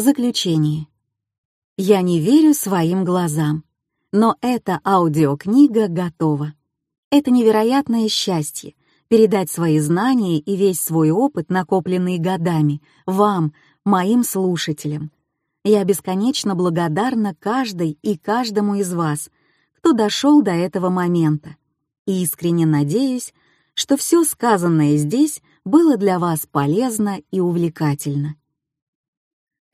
Заключение. Я не верю своим глазам, но эта аудиокнига готова. Это невероятное счастье — передать свои знания и весь свой опыт, накопленный годами, вам, моим слушателям. Я бесконечно благодарна каждой и каждому из вас, кто дошел до этого момента. И искренне надеюсь, что все сказанное здесь было для вас полезно и увлекательно.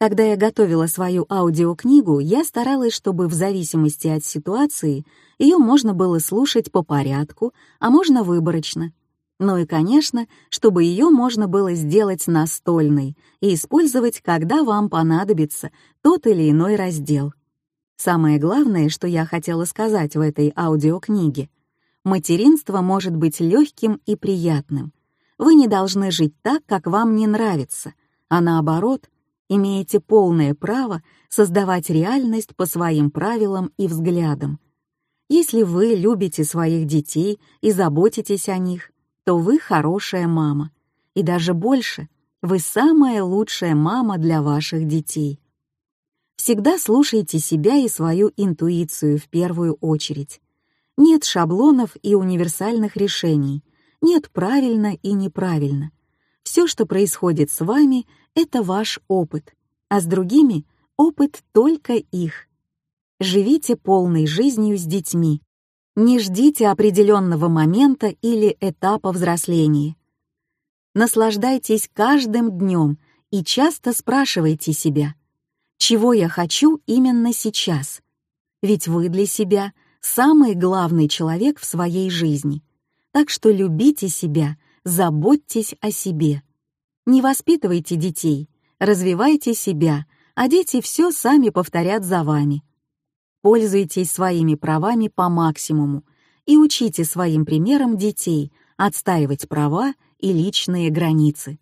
Когда я готовила свою аудиокнигу, я старалась, чтобы в зависимости от ситуации ее можно было слушать по порядку, а можно выборочно. Ну и, конечно, чтобы ее можно было сделать настольной и использовать, когда вам понадобится тот или иной раздел. Самое главное, что я хотела сказать в этой аудиокниге, материнство может быть легким и приятным. Вы не должны жить так, как вам не нравится, а наоборот, имеете полное право создавать реальность по своим правилам и взглядам. Если вы любите своих детей и заботитесь о них, то вы хорошая мама. И даже больше, вы самая лучшая мама для ваших детей. Всегда слушайте себя и свою интуицию в первую очередь. Нет шаблонов и универсальных решений, нет правильно и неправильно. Все, что происходит с вами, это ваш опыт, а с другими — опыт только их. Живите полной жизнью с детьми. Не ждите определенного момента или этапа взросления. Наслаждайтесь каждым днем и часто спрашивайте себя, чего я хочу именно сейчас. Ведь вы для себя самый главный человек в своей жизни. Так что любите себя, заботьтесь о себе. Не воспитывайте детей, развивайте себя, а дети все сами повторят за вами. Пользуйтесь своими правами по максимуму и учите своим примером детей отстаивать права и личные границы.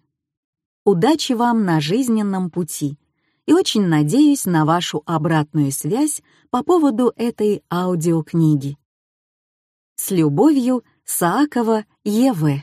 Удачи вам на жизненном пути и очень надеюсь на вашу обратную связь по поводу этой аудиокниги. С любовью, Саакова Е.В.